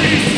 Please.